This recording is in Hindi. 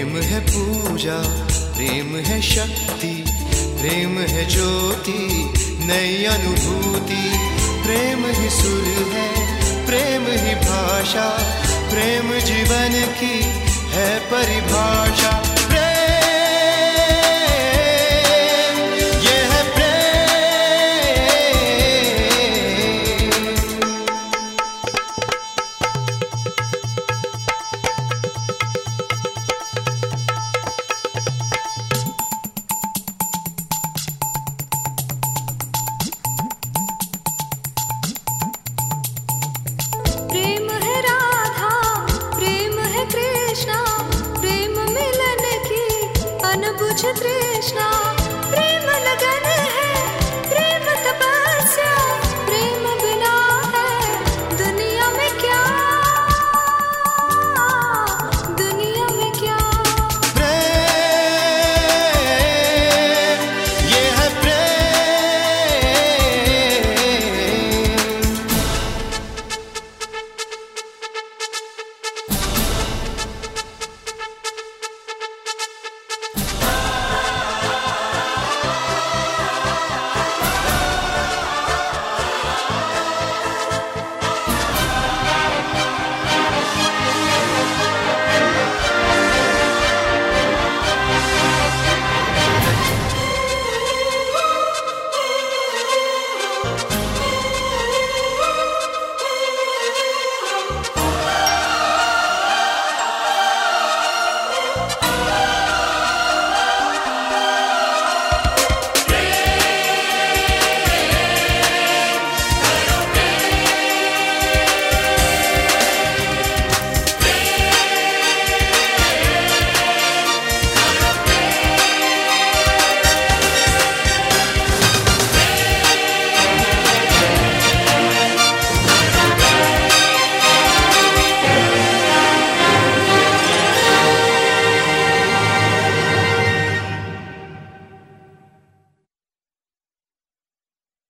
प्रेम है पूजा, प्रेम है शक्ति, प्रेम है ज्योति, नई अनुभूति। प्रेम ही सुर है, प्रेम ही भाषा, प्रेम जीवन की है परिभाषा।